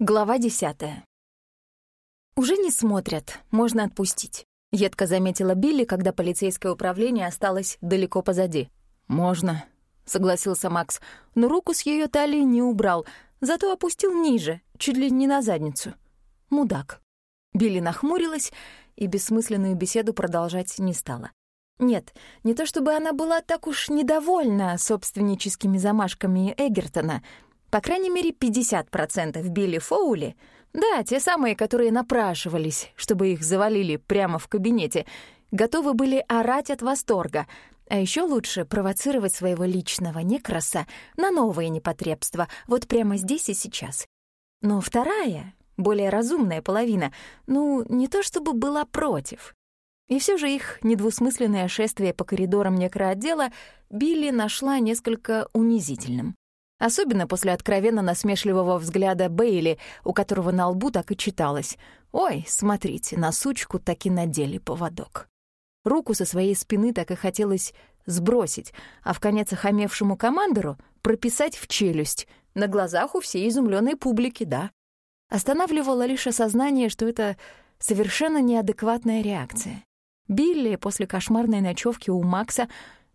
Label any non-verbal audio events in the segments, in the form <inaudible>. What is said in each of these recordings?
Глава десятая. «Уже не смотрят, можно отпустить», — едко заметила Билли, когда полицейское управление осталось далеко позади. «Можно», — согласился Макс, но руку с ее талии не убрал, зато опустил ниже, чуть ли не на задницу. Мудак. Билли нахмурилась и бессмысленную беседу продолжать не стала. Нет, не то чтобы она была так уж недовольна собственническими замашками Эгертона — по крайней мере, 50% Билли Фоули, да, те самые, которые напрашивались, чтобы их завалили прямо в кабинете, готовы были орать от восторга, а еще лучше провоцировать своего личного некраса на новые непотребства, вот прямо здесь и сейчас. Но вторая, более разумная половина, ну, не то чтобы была против. И все же их недвусмысленное шествие по коридорам некроотдела Билли нашла несколько унизительным. Особенно после откровенно насмешливого взгляда Бейли, у которого на лбу так и читалось «Ой, смотрите, на сучку так и надели поводок». Руку со своей спины так и хотелось сбросить, а в конец охамевшему командору прописать в челюсть, на глазах у всей изумленной публики, да. Останавливало лишь осознание, что это совершенно неадекватная реакция. Билли после кошмарной ночевки у Макса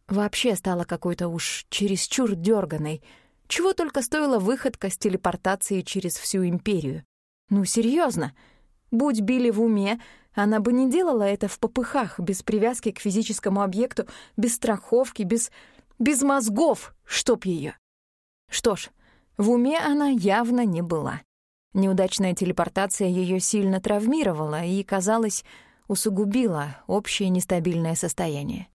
вообще стала какой-то уж чересчур дерганой — чего только стоила выходка с телепортацией через всю империю. Ну, серьезно, Будь Билли в уме, она бы не делала это в попыхах, без привязки к физическому объекту, без страховки, без... без мозгов, чтоб ее. Что ж, в уме она явно не была. Неудачная телепортация ее сильно травмировала и, казалось, усугубила общее нестабильное состояние.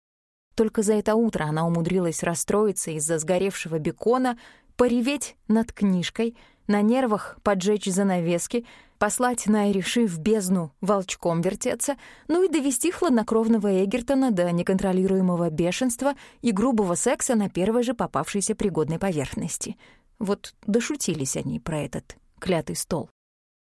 Только за это утро она умудрилась расстроиться из-за сгоревшего бекона пореветь над книжкой, на нервах поджечь занавески, послать Найриши в бездну волчком вертеться, ну и довести хладнокровного Эгертона до неконтролируемого бешенства и грубого секса на первой же попавшейся пригодной поверхности. Вот дошутились они про этот клятый стол.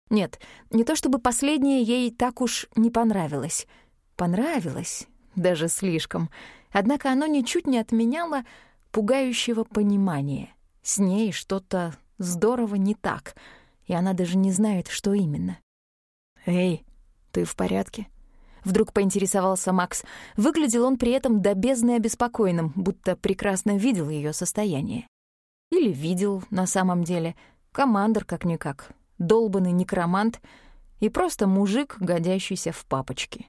Нет, не то чтобы последнее ей так уж не понравилось. Понравилось, даже слишком. Однако оно ничуть не отменяло пугающего понимания — с ней что-то здорово не так, и она даже не знает, что именно. «Эй, ты в порядке?» Вдруг поинтересовался Макс. Выглядел он при этом до бездны обеспокоенным, будто прекрасно видел ее состояние. Или видел на самом деле. Командор как-никак. Долбанный некромант и просто мужик, годящийся в папочки.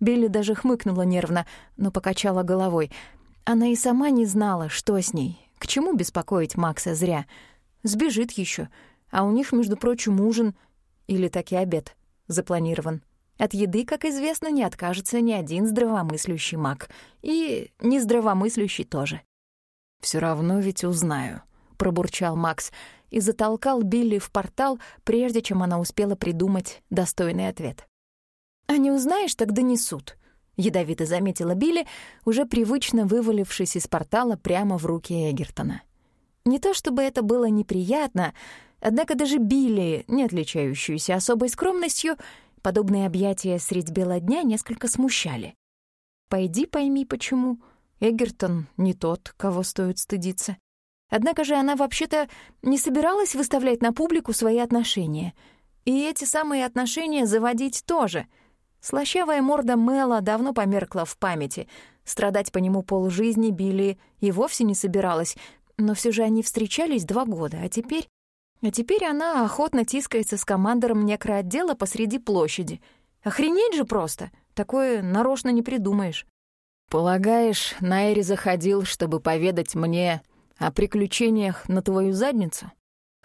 Билли даже хмыкнула нервно, но покачала головой. Она и сама не знала, что с ней, к чему беспокоить Макса зря? Сбежит еще, а у них, между прочим, ужин или таки обед запланирован. От еды, как известно, не откажется ни один здравомыслящий маг. И нездравомыслящий тоже. Все равно ведь узнаю», — пробурчал Макс и затолкал Билли в портал, прежде чем она успела придумать достойный ответ. «А не узнаешь, так донесут», — ядовито заметила Билли, уже привычно вывалившись из портала прямо в руки Эгертона. Не то чтобы это было неприятно, однако даже Билли, не отличающуюся особой скромностью, подобные объятия средь бела дня несколько смущали. Пойди пойми, почему. Эгертон не тот, кого стоит стыдиться. Однако же она вообще-то не собиралась выставлять на публику свои отношения. И эти самые отношения заводить тоже — Слащавая морда Мэла давно померкла в памяти. Страдать по нему полжизни Билли и вовсе не собиралась, но все же они встречались два года, а теперь... А теперь она охотно тискается с командором некроотдела посреди площади. Охренеть же просто! Такое нарочно не придумаешь. «Полагаешь, Найри заходил, чтобы поведать мне о приключениях на твою задницу?»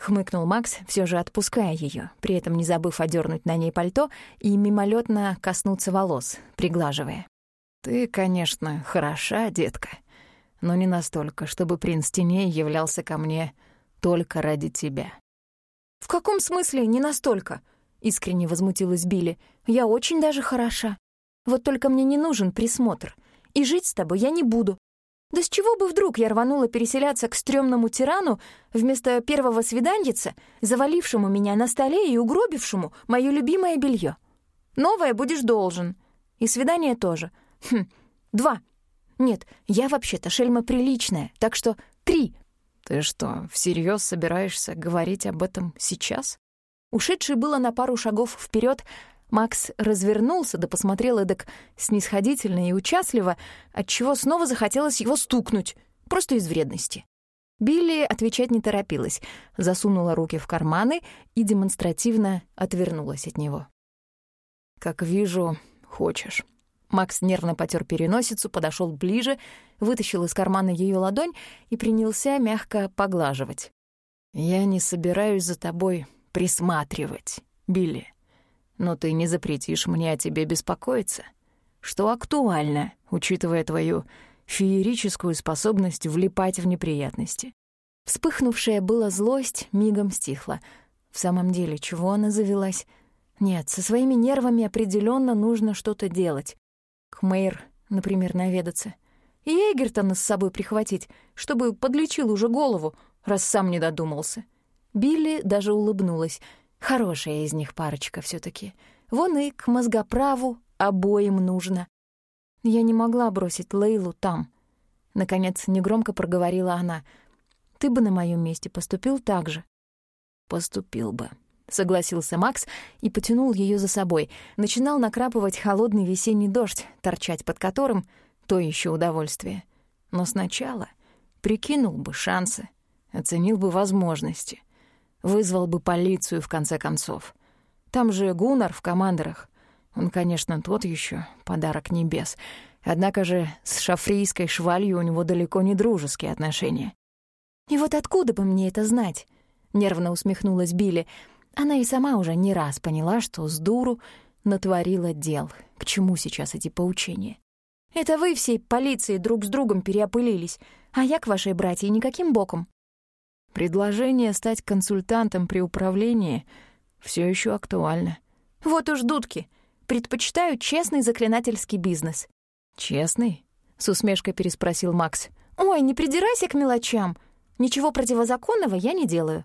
Хмыкнул Макс, все же отпуская ее, при этом не забыв одернуть на ней пальто и мимолетно коснуться волос, приглаживая. «Ты, конечно, хороша, детка, но не настолько, чтобы принц теней являлся ко мне только ради тебя». «В каком смысле не настолько?» — искренне возмутилась Билли. «Я очень даже хороша. Вот только мне не нужен присмотр. И жить с тобой я не буду. Да с чего бы вдруг я рванула переселяться к стрёмному тирану вместо первого свиданьица, завалившему меня на столе и угробившему моё любимое белье? Новое будешь должен. И свидание тоже. Хм, два. Нет, я вообще-то шельма приличная, так что три. Ты что, всерьез собираешься говорить об этом сейчас? Ушедший было на пару шагов вперед, Макс развернулся да посмотрел эдак снисходительно и участливо, отчего снова захотелось его стукнуть, просто из вредности. Билли отвечать не торопилась, засунула руки в карманы и демонстративно отвернулась от него. «Как вижу, хочешь». Макс нервно потер переносицу, подошел ближе, вытащил из кармана ее ладонь и принялся мягко поглаживать. «Я не собираюсь за тобой присматривать, Билли. Но ты не запретишь мне о тебе беспокоиться, что актуально, учитывая твою феерическую способность влипать в неприятности. Вспыхнувшая была злость мигом стихла. В самом деле, чего она завелась? Нет, со своими нервами определенно нужно что-то делать. К Мэйр, например, наведаться. И Эгертона с собой прихватить, чтобы подлечил уже голову, раз сам не додумался. Билли даже улыбнулась. Хорошая из них парочка все таки Вон и к мозгоправу обоим нужно. Я не могла бросить Лейлу там. Наконец, негромко проговорила она. Ты бы на моем месте поступил так же. Поступил бы, согласился Макс и потянул ее за собой. Начинал накрапывать холодный весенний дождь, торчать под которым то еще удовольствие. Но сначала прикинул бы шансы, оценил бы возможности, вызвал бы полицию в конце концов. Там же Гунар в командорах. Он, конечно, тот еще подарок небес. Однако же с шафрийской швалью у него далеко не дружеские отношения. «И вот откуда бы мне это знать?» — нервно усмехнулась Билли. Она и сама уже не раз поняла, что с дуру натворила дел. К чему сейчас эти поучения? «Это вы всей полиции друг с другом переопылились, а я к вашей братье никаким боком». Предложение стать консультантом при управлении все еще актуально. «Вот уж дудки!» Предпочитаю честный заклинательский бизнес». «Честный?» — с усмешкой переспросил Макс. «Ой, не придирайся к мелочам. Ничего противозаконного я не делаю».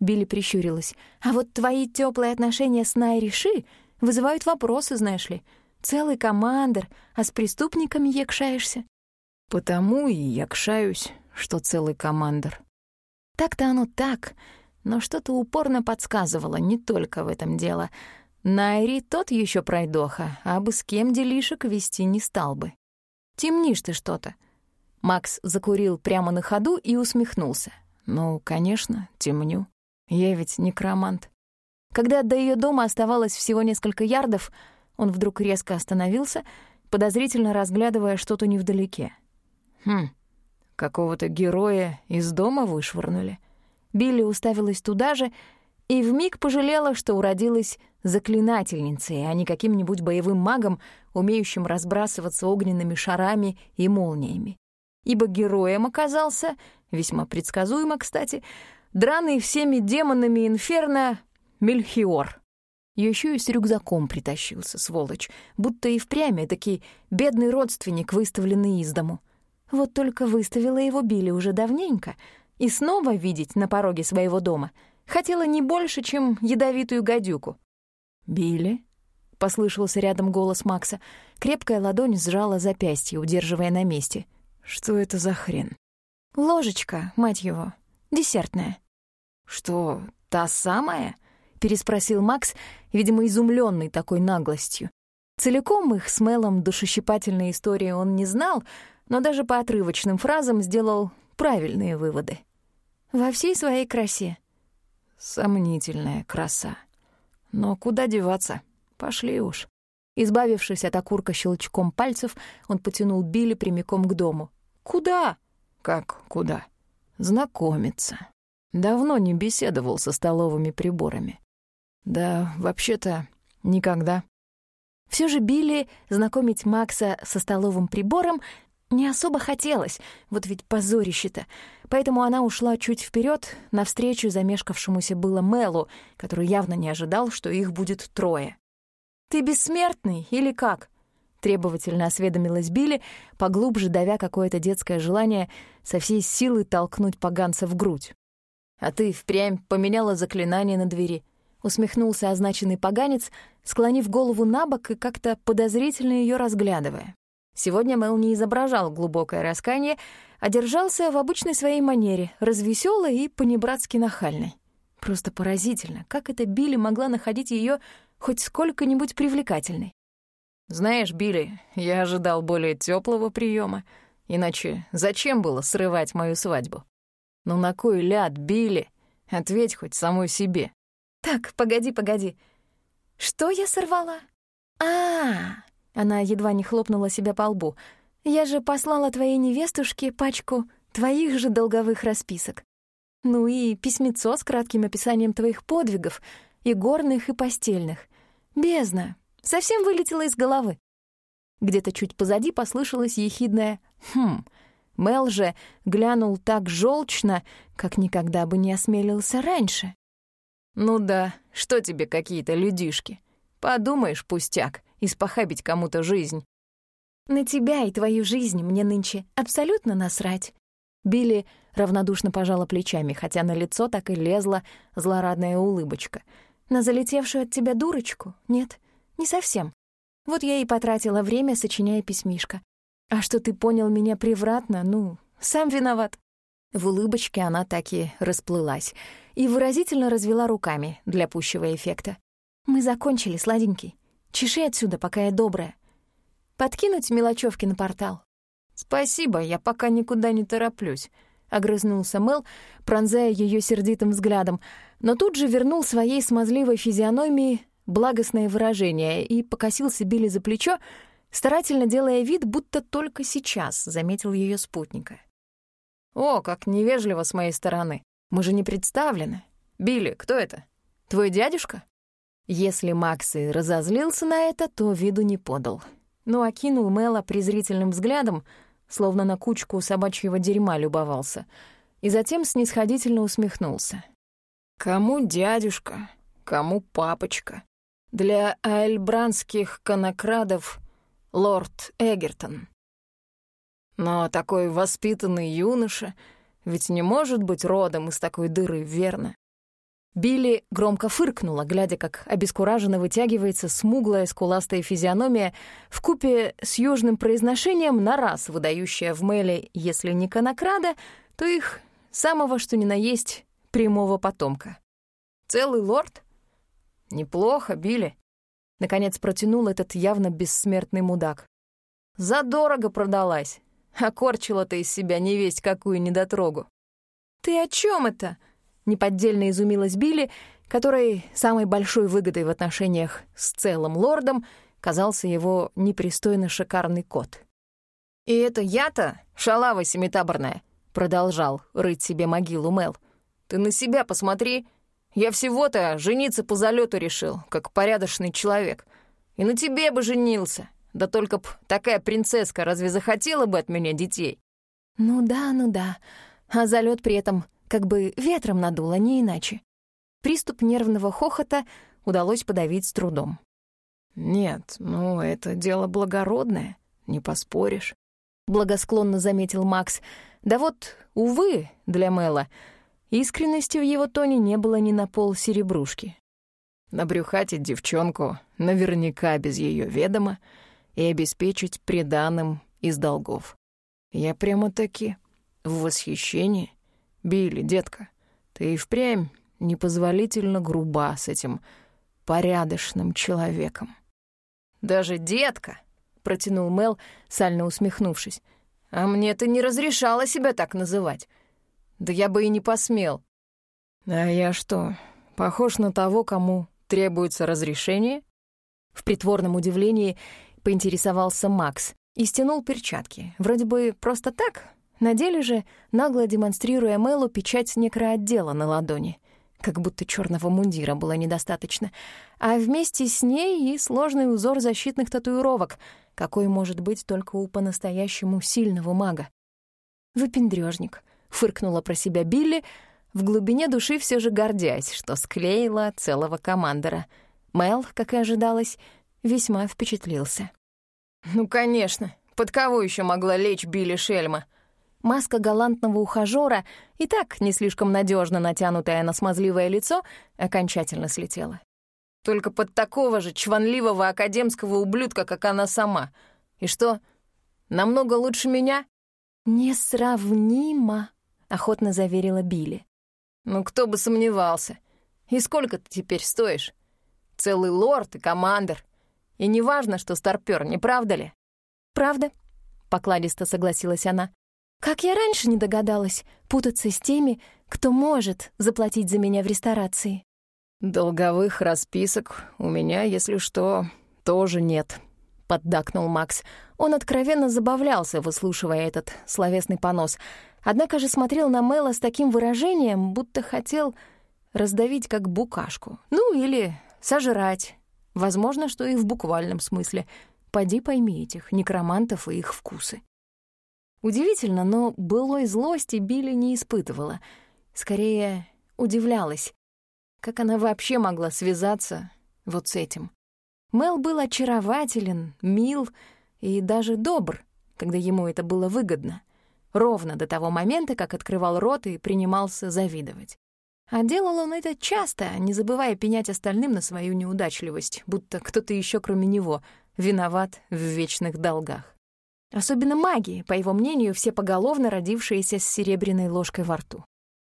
Билли прищурилась. «А вот твои теплые отношения с Найриши вызывают вопросы, знаешь ли. Целый командир, а с преступниками якшаешься». «Потому и якшаюсь, что целый командир». Так-то оно так, но что-то упорно подсказывало, не только в этом дело — Найри тот еще пройдоха, а бы с кем делишек вести не стал бы. Темнишь ты что-то. Макс закурил прямо на ходу и усмехнулся. Ну, конечно, темню. Я ведь некромант. Когда до ее дома оставалось всего несколько ярдов, он вдруг резко остановился, подозрительно разглядывая что-то невдалеке. Хм, какого-то героя из дома вышвырнули. Билли уставилась туда же и вмиг пожалела, что уродилась заклинательницей, а не каким-нибудь боевым магом, умеющим разбрасываться огненными шарами и молниями. Ибо героем оказался, весьма предсказуемо, кстати, драный всеми демонами инферно Мельхиор. Еще и с рюкзаком притащился, сволочь, будто и впрямь таки бедный родственник, выставленный из дому. Вот только выставила его Билли уже давненько, и снова видеть на пороге своего дома — Хотела не больше, чем ядовитую гадюку. «Билли?» — послышался рядом голос Макса. Крепкая ладонь сжала запястье, удерживая на месте. «Что это за хрен?» «Ложечка, мать его. Десертная». «Что, та самая?» — переспросил Макс, видимо, изумленный такой наглостью. Целиком их с Мелом душещипательной истории он не знал, но даже по отрывочным фразам сделал правильные выводы. Во всей своей красе. Сомнительная краса. Но куда деваться? Пошли уж. Избавившись от окурка щелчком пальцев, он потянул Билли прямиком к дому. «Куда?» «Как куда?» «Знакомиться. Давно не беседовал со столовыми приборами. Да, вообще-то, никогда». Все же Билли знакомить Макса со столовым прибором не особо хотелось, вот ведь позорище-то. Поэтому она ушла чуть вперед, навстречу замешкавшемуся было Мелу, который явно не ожидал, что их будет трое. «Ты бессмертный или как?» Требовательно осведомилась Билли, поглубже давя какое-то детское желание со всей силы толкнуть поганца в грудь. «А ты впрямь поменяла заклинание на двери», — усмехнулся означенный поганец, склонив голову на бок и как-то подозрительно ее разглядывая. Сегодня Мэл не изображал глубокое раскаяние, а держался в обычной своей манере, развеселой и понебратски нахальной. Просто поразительно, как эта Билли могла находить ее хоть сколько-нибудь привлекательной. «Знаешь, Билли, я ожидал более теплого приема, иначе зачем было срывать мою свадьбу? Ну на кой ляд, Билли? Ответь хоть самой себе». «Так, погоди, погоди. Что я сорвала?» а, -а, -а Она едва не хлопнула себя по лбу. «Я же послала твоей невестушке пачку твоих же долговых расписок. Ну и письмецо с кратким описанием твоих подвигов, и горных, и постельных. Бездна. Совсем вылетело из головы. Где-то чуть позади послышалось ехидное «хм». Мел же глянул так желчно, как никогда бы не осмелился раньше. «Ну да, что тебе какие-то людишки? Подумаешь, пустяк, испохабить кому-то жизнь». «На тебя и твою жизнь мне нынче абсолютно насрать». Билли равнодушно пожала плечами, хотя на лицо так и лезла злорадная улыбочка. «На залетевшую от тебя дурочку? Нет, не совсем. Вот я и потратила время, сочиняя письмишко. А что ты понял меня превратно, ну, сам виноват». В улыбочке она так и расплылась и выразительно развела руками для пущего эффекта. «Мы закончили, сладенький. Чеши отсюда, пока я добрая. Подкинуть мелочевки на портал». «Спасибо, я пока никуда не тороплюсь», огрызнулся Мел, пронзая ее сердитым взглядом, но тут же вернул своей смазливой физиономии благостное выражение и покосился Билли за плечо, старательно делая вид, будто только сейчас заметил ее спутника. «О, как невежливо с моей стороны. Мы же не представлены. Билли, кто это? Твой дядюшка?» Если Макс и разозлился на это, то виду не подал. Но окинул Мэла презрительным взглядом — словно на кучку собачьего дерьма любовался, и затем снисходительно усмехнулся. «Кому дядюшка, кому папочка? Для альбранских конокрадов лорд Эгертон. Но такой воспитанный юноша ведь не может быть родом из такой дыры, верно? Билли громко фыркнула, глядя, как обескураженно вытягивается смуглая скуластая физиономия в купе с южным произношением на раз выдающая в Мэле, если не конокрада, то их самого что ни на есть прямого потомка. «Целый лорд? Неплохо, Билли», — наконец протянул этот явно бессмертный мудак. «Задорого продалась, окорчила ты из себя невесть какую недотрогу». «Ты о чем это?» Неподдельно изумилась Билли, которой самой большой выгодой в отношениях с целым лордом казался его непристойно шикарный кот. «И это я-то, шалава семитаборная», — продолжал рыть себе могилу Мел. «Ты на себя посмотри. Я всего-то жениться по залету решил, как порядочный человек. И на тебе бы женился. Да только б такая принцесска разве захотела бы от меня детей?» «Ну да, ну да. А залет при этом как бы ветром надуло, не иначе. Приступ нервного хохота удалось подавить с трудом. «Нет, ну, это дело благородное, не поспоришь», — благосклонно заметил Макс. «Да вот, увы, для Мэла, искренности в его тоне не было ни на пол серебрушки. Набрюхатить девчонку наверняка без ее ведома и обеспечить приданым из долгов. Я прямо-таки в восхищении. «Билли, детка, ты и впрямь непозволительно груба с этим порядочным человеком». «Даже детка!» — протянул Мел, сально усмехнувшись. «А мне ты не разрешала себя так называть. Да я бы и не посмел». «А я что, похож на того, кому требуется разрешение?» В притворном удивлении поинтересовался Макс и стянул перчатки. Вроде бы просто так, на деле же, нагло демонстрируя Мэлу печать некроотдела на ладони, как будто черного мундира было недостаточно, а вместе с ней и сложный узор защитных татуировок, какой может быть только у по-настоящему сильного мага. «Выпендрёжник», — фыркнула про себя Билли, в глубине души все же гордясь, что склеила целого командора. Мэл, как и ожидалось, весьма впечатлился. «Ну, конечно, под кого еще могла лечь Билли Шельма?» Маска галантного ухажёра, и так не слишком надежно натянутая на смазливое лицо, окончательно слетела. Только под такого же чванливого академского ублюдка, как она сама. И что, намного лучше меня? «Несравнимо», — охотно заверила Билли. «Ну, кто бы сомневался», И сколько ты теперь стоишь? Целый лорд и командир. И не важно, что старпёр, не правда ли?» «Правда», — покладисто согласилась она. «Как я раньше не догадалась путаться с теми, кто может заплатить за меня в ресторации?» «Долговых расписок у меня, если что, тоже нет», — поддакнул Макс. Он откровенно забавлялся, выслушивая этот словесный понос, однако же смотрел на Мэла с таким выражением, будто хотел раздавить как букашку. Ну, или сожрать. Возможно, что и в буквальном смысле. Поди пойми этих некромантов и их вкусы. Удивительно, но былой злости Билли не испытывала. Скорее, удивлялась. Как она вообще могла связаться вот с этим? Мел был очарователен, мил и даже добр, когда ему это было выгодно, ровно до того момента, как открывал рот и принимался завидовать. А делал он это часто, не забывая пенять остальным на свою неудачливость, будто кто-то еще, кроме него, виноват в вечных долгах. Особенно маги, по его мнению, все поголовно родившиеся с серебряной ложкой во рту.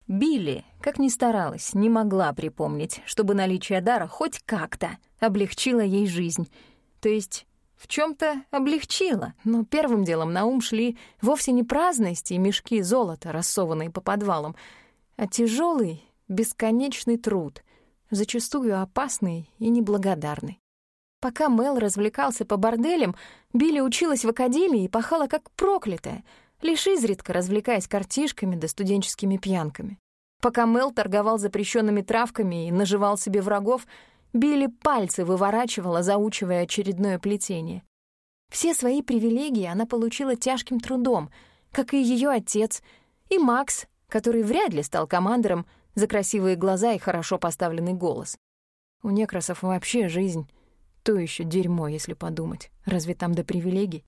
Билли, как ни старалась, не могла припомнить, чтобы наличие дара хоть как-то облегчило ей жизнь. То есть в чем то облегчило, но первым делом на ум шли вовсе не праздности и мешки золота, рассованные по подвалам, а тяжелый, бесконечный труд, зачастую опасный и неблагодарный. Пока Мел развлекался по борделям, Билли училась в академии и пахала как проклятая — лишь изредка развлекаясь картишками да студенческими пьянками. Пока Мел торговал запрещенными травками и наживал себе врагов, Билли пальцы выворачивала, заучивая очередное плетение. Все свои привилегии она получила тяжким трудом, как и ее отец, и Макс, который вряд ли стал командором за красивые глаза и хорошо поставленный голос. У некрасов вообще жизнь — то еще дерьмо, если подумать. Разве там до привилегий?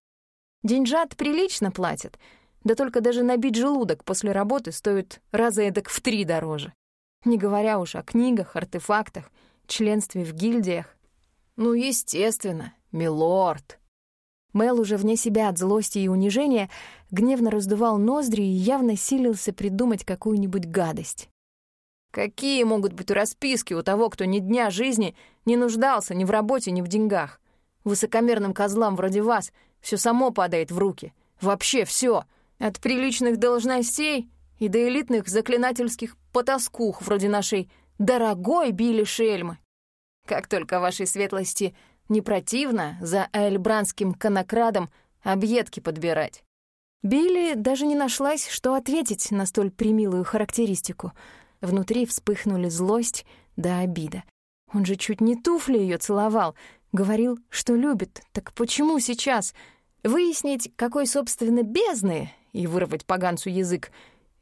Деньжат прилично платят, да только даже набить желудок после работы стоит раза эдак в три дороже. Не говоря уж о книгах, артефактах, членстве в гильдиях. Ну, естественно, милорд. Мел уже вне себя от злости и унижения гневно раздувал ноздри и явно силился придумать какую-нибудь гадость. Какие могут быть расписки у того, кто ни дня жизни не нуждался ни в работе, ни в деньгах? Высокомерным козлам вроде вас все само падает в руки. Вообще все. От приличных должностей и до элитных заклинательских потаскух вроде нашей дорогой Билли Шельмы. Как только вашей светлости не противно за айльбранским конокрадом объедки подбирать. Билли даже не нашлась, что ответить на столь примилую характеристику. Внутри вспыхнули злость да обида. Он же чуть не туфли ее целовал, говорил, что любит. Так почему сейчас? Выяснить, какой, собственно, бездны и вырвать поганцу язык,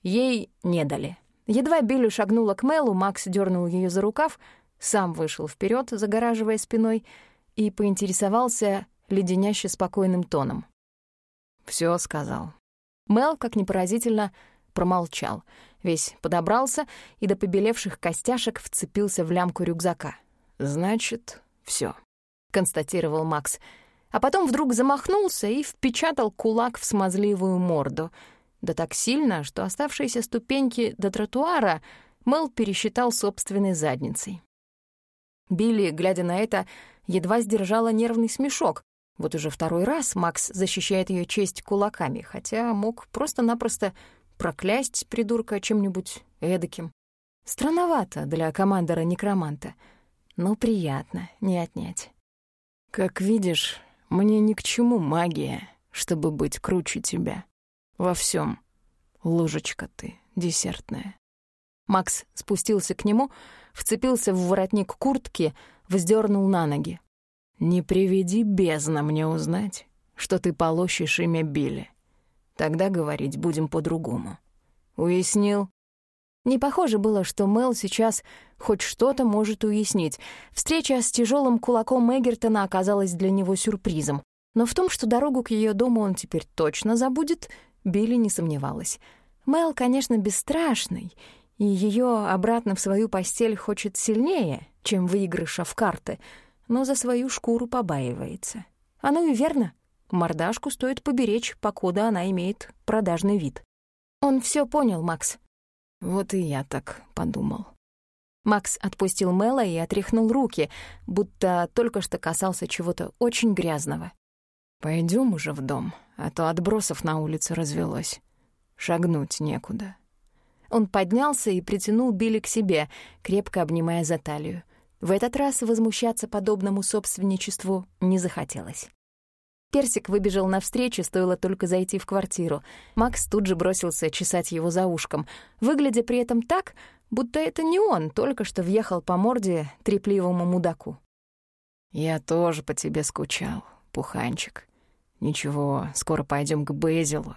ей не дали. Едва Билли шагнула к Мелу, Макс дернул ее за рукав, сам вышел вперед, загораживая спиной, и поинтересовался леденяще спокойным тоном. Все сказал. Мел, как ни поразительно, промолчал. Весь подобрался и до побелевших костяшек вцепился в лямку рюкзака. «Значит, все, констатировал Макс — а потом вдруг замахнулся и впечатал кулак в смазливую морду. Да так сильно, что оставшиеся ступеньки до тротуара Мэл пересчитал собственной задницей. Билли, глядя на это, едва сдержала нервный смешок. Вот уже второй раз Макс защищает ее честь кулаками, хотя мог просто-напросто проклясть придурка чем-нибудь эдаким. Странновато для командора-некроманта, но приятно, не отнять. «Как видишь, мне ни к чему магия, чтобы быть круче тебя. Во всем. Ложечка ты, десертная. Макс спустился к нему, вцепился в воротник куртки, вздернул на ноги. «Не приведи бездна мне узнать, что ты полощешь имя Билли. Тогда говорить будем по-другому. Уяснил?» Не похоже было, что Мел сейчас хоть что-то может уяснить. Встреча с тяжелым кулаком Эгертона оказалась для него сюрпризом. Но в том, что дорогу к ее дому он теперь точно забудет, Билли не сомневалась. Мел, конечно, бесстрашный, и ее обратно в свою постель хочет сильнее, чем выигрыша в карты, но за свою шкуру побаивается. Оно и верно. Мордашку стоит поберечь, покуда она имеет продажный вид. Он все понял, Макс. Вот и я так подумал. Макс отпустил Мэла и отряхнул руки, будто только что касался чего-то очень грязного. Пойдем уже в дом, а то отбросов на улице развелось. Шагнуть некуда». Он поднялся и притянул Билли к себе, крепко обнимая за талию. В этот раз возмущаться подобному собственничеству не захотелось. Персик выбежал навстречу, стоило только зайти в квартиру. Макс тут же бросился чесать его за ушком, выглядя при этом так, будто это не он только что въехал по морде трепливому мудаку. «Я тоже по тебе скучал, пуханчик. Ничего, скоро пойдем к Безилу.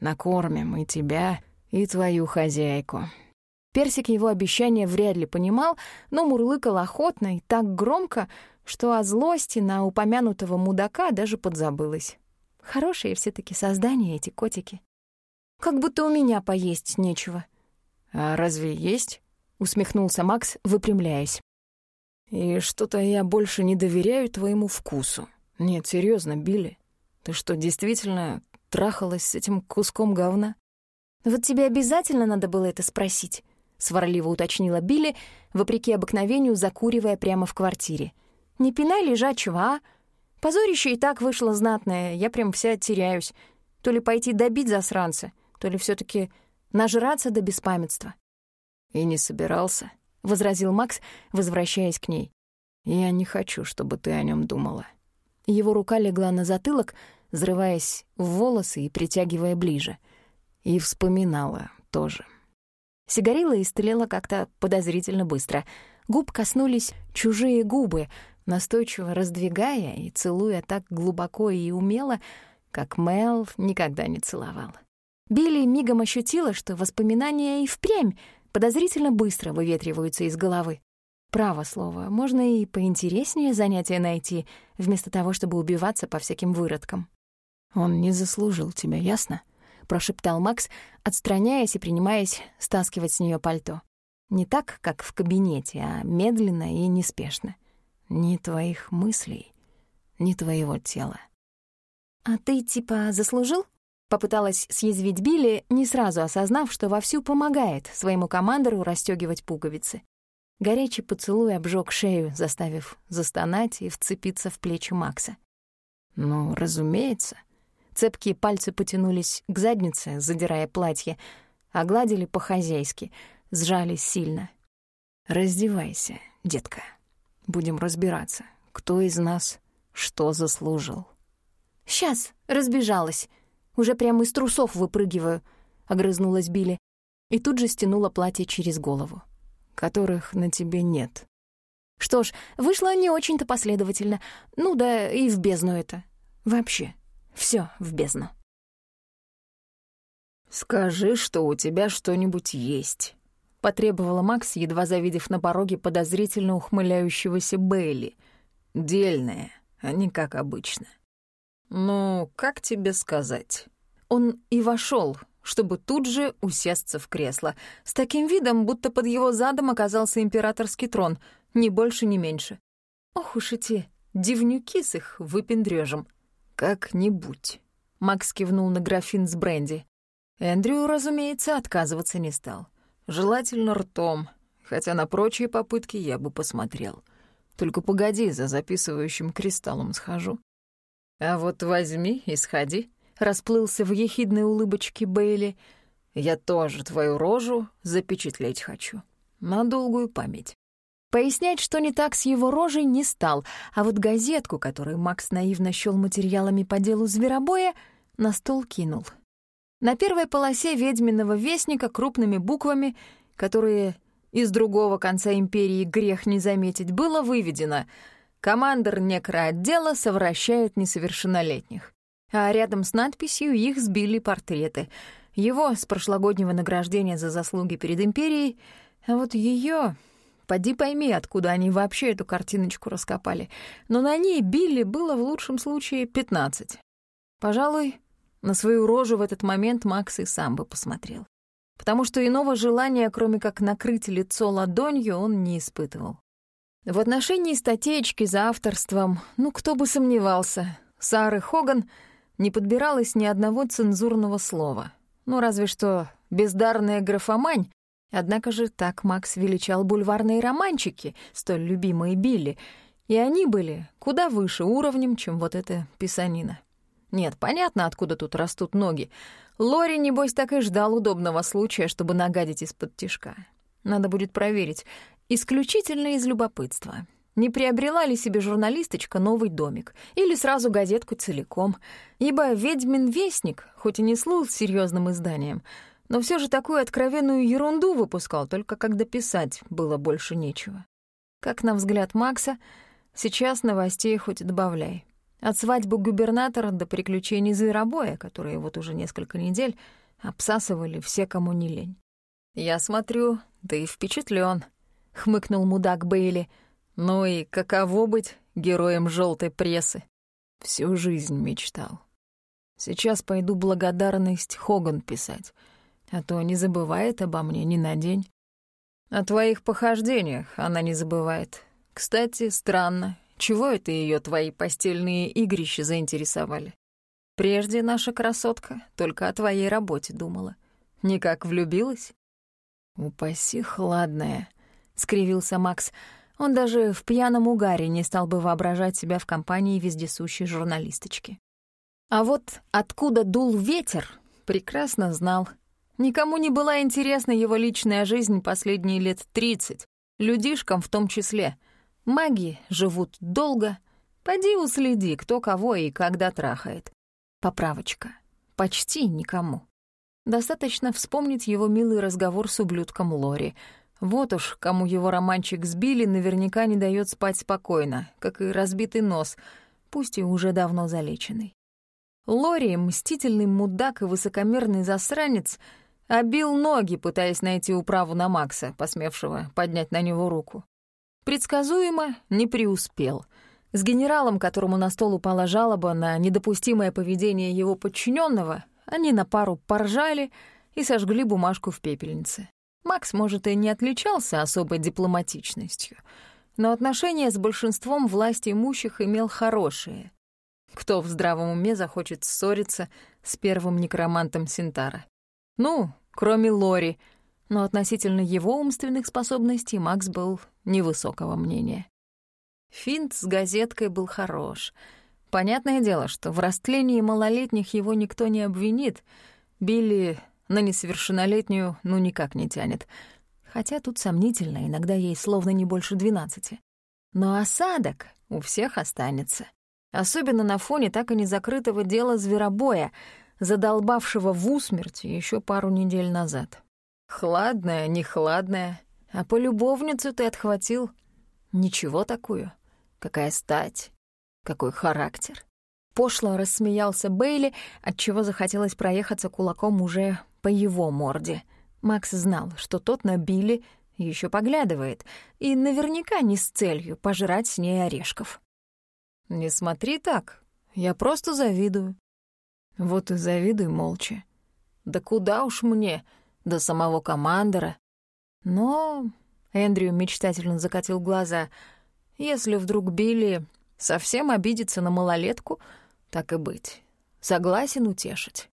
Накормим и тебя, и твою хозяйку». Персик его обещание вряд ли понимал, но мурлыкал охотно и так громко, что о злости на упомянутого мудака даже подзабылось. Хорошие все таки создания эти котики. Как будто у меня поесть нечего. «А разве есть?» — усмехнулся Макс, выпрямляясь. «И что-то я больше не доверяю твоему вкусу. Нет, серьезно, Билли. Ты что, действительно трахалась с этим куском говна?» «Вот тебе обязательно надо было это спросить», — сварливо уточнила Билли, вопреки обыкновению закуривая прямо в квартире. «Не пинай лежачего, а? Позорище и так вышло знатное, я прям вся теряюсь. То ли пойти добить засранца, то ли все таки нажраться до беспамятства». «И не собирался», — возразил Макс, возвращаясь к ней. «Я не хочу, чтобы ты о нем думала». Его рука легла на затылок, взрываясь в волосы и притягивая ближе — и вспоминала тоже. Сигарила истлела как-то подозрительно быстро. Губ коснулись чужие губы, настойчиво раздвигая и целуя так глубоко и умело, как Мел никогда не целовал. Билли мигом ощутила, что воспоминания и впрямь подозрительно быстро выветриваются из головы. Право слово, можно и поинтереснее занятия найти, вместо того, чтобы убиваться по всяким выродкам. «Он не заслужил тебя, ясно?» прошептал Макс, отстраняясь и принимаясь стаскивать с нее пальто. Не так, как в кабинете, а медленно и неспешно. Ни твоих мыслей, ни твоего тела. «А ты типа заслужил?» Попыталась съязвить Билли, не сразу осознав, что вовсю помогает своему командору расстёгивать пуговицы. Горячий поцелуй обжег шею, заставив застонать и вцепиться в плечи Макса. «Ну, разумеется», Цепкие пальцы потянулись к заднице, задирая платье, огладили по-хозяйски, сжались сильно. «Раздевайся, детка. Будем разбираться, кто из нас что заслужил». «Сейчас, разбежалась. Уже прямо из трусов выпрыгиваю», — огрызнулась Билли. И тут же стянула платье через голову. «Которых на тебе нет». Что ж, вышло не очень-то последовательно. Ну да и в бездну это. Вообще. Все в бездну. «Скажи, что у тебя что-нибудь есть», — потребовала Макс, едва завидев на пороге подозрительно ухмыляющегося Бейли. «Дельное, а не как обычно». «Ну, как тебе сказать?» Он и вошел, чтобы тут же усесться в кресло, с таким видом, будто под его задом оказался императорский трон, ни больше, ни меньше. Ох уж эти дивнюки с их выпендрёжем. «Как-нибудь», — Макс кивнул на графин с бренди. Эндрю, разумеется, отказываться не стал. Желательно ртом, хотя на прочие попытки я бы посмотрел. Только погоди, за записывающим кристаллом схожу. А вот возьми и сходи, — расплылся в ехидной улыбочке Бейли. Я тоже твою рожу запечатлеть хочу. На долгую память. Пояснять, что не так с его рожей, не стал, а вот газетку, которую Макс наивно счёл материалами по делу зверобоя, на стол кинул. На первой полосе ведьминого вестника крупными буквами, которые из другого конца империи грех не заметить, было выведено «Командор некроотдела совращает несовершеннолетних». А рядом с надписью их сбили портреты. Его с прошлогоднего награждения за заслуги перед империей, а вот ее Поди пойми, откуда они вообще эту картиночку раскопали. Но на ней Билли было в лучшем случае пятнадцать. Пожалуй, на свою рожу в этот момент Макс и сам бы посмотрел. Потому что иного желания, кроме как накрыть лицо ладонью, он не испытывал. В отношении статейки за авторством, ну, кто бы сомневался, Сары Хоган не подбиралось ни одного цензурного слова. Ну, разве что бездарная графомань Однако же так Макс величал бульварные романчики, столь любимые Билли, и они были куда выше уровнем, чем вот эта писанина. Нет, понятно, откуда тут растут ноги. Лори, небось, так и ждал удобного случая, чтобы нагадить из-под тишка. Надо будет проверить. Исключительно из любопытства. Не приобрела ли себе журналисточка новый домик? Или сразу газетку целиком? Ибо «Ведьмин вестник», хоть и не слыл серьезным изданием, но все же такую откровенную ерунду выпускал, только когда писать было больше нечего. Как на взгляд Макса, сейчас новостей хоть добавляй. От свадьбы губернатора до приключений зверобоя, которые вот уже несколько недель обсасывали все, кому не лень. «Я смотрю, ты впечатлен, хмыкнул мудак Бейли. «Ну и каково быть героем желтой прессы? Всю жизнь мечтал. Сейчас пойду благодарность Хоган писать, а то не забывает обо мне ни на день. О твоих похождениях она не забывает. Кстати, странно, чего это ее твои постельные игрища заинтересовали? Прежде наша красотка только о твоей работе думала. Никак влюбилась? Упаси хладная, — скривился Макс. Он даже в пьяном угаре не стал бы воображать себя в компании вездесущей журналисточки. А вот откуда дул ветер, прекрасно знал. Никому не была интересна его личная жизнь последние лет тридцать, людишкам в том числе — Маги живут долго. Пойди уследи, кто кого и когда трахает. Поправочка. Почти никому. Достаточно вспомнить его милый разговор с ублюдком Лори. Вот уж, кому его романчик сбили, наверняка не дает спать спокойно, как и разбитый нос, пусть и уже давно залеченный. Лори, мстительный мудак и высокомерный засранец, обил ноги, пытаясь найти управу на Макса, посмевшего поднять на него руку. Предсказуемо не преуспел. С генералом, которому на стол упала жалоба на недопустимое поведение его подчиненного, они на пару поржали и сожгли бумажку в пепельнице. Макс, может, и не отличался особой дипломатичностью, но отношения с большинством власти имущих имел хорошие. Кто в здравом уме захочет ссориться с первым некромантом Синтара? Ну, кроме Лори — но относительно его умственных способностей Макс был невысокого мнения. Финт с газеткой был хорош. Понятное дело, что в растлении малолетних его никто не обвинит. Билли на несовершеннолетнюю ну никак не тянет. Хотя тут сомнительно, иногда ей словно не больше двенадцати. Но осадок у всех останется. Особенно на фоне так и не закрытого дела зверобоя, задолбавшего в усмерть еще пару недель назад. Хладная, не хладная. А по любовницу ты отхватил. Ничего такую. Какая стать, какой характер. Пошло рассмеялся Бейли, отчего захотелось проехаться кулаком уже по его морде. Макс знал, что тот на Билли еще поглядывает, и наверняка не с целью пожрать с ней орешков. «Не смотри так, я просто завидую». «Вот и завидуй молча». «Да куда уж мне?» До самого командора. Но Эндрю мечтательно закатил глаза. Если вдруг Билли совсем обидится на малолетку, так и быть. Согласен утешить.